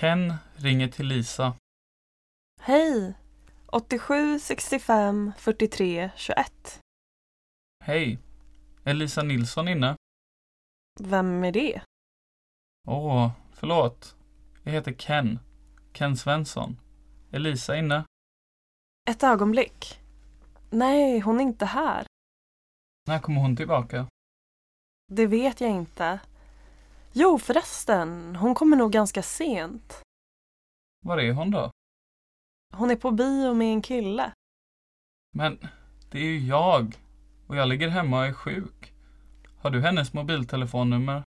Ken ringer till Lisa. Hej! 87 65 43 21. Hej. Är Lisa Nilsson inne? Vem är det? Åh, förlåt. Jag heter Ken. Ken Svensson. Är Lisa inne? Ett ögonblick. Nej, hon är inte här. När kommer hon tillbaka? Det vet jag inte. Jo, förresten. Hon kommer nog ganska sent. Var är hon då? Hon är på bio med en kille. Men, det är ju jag. Och jag ligger hemma och är sjuk. Har du hennes mobiltelefonnummer?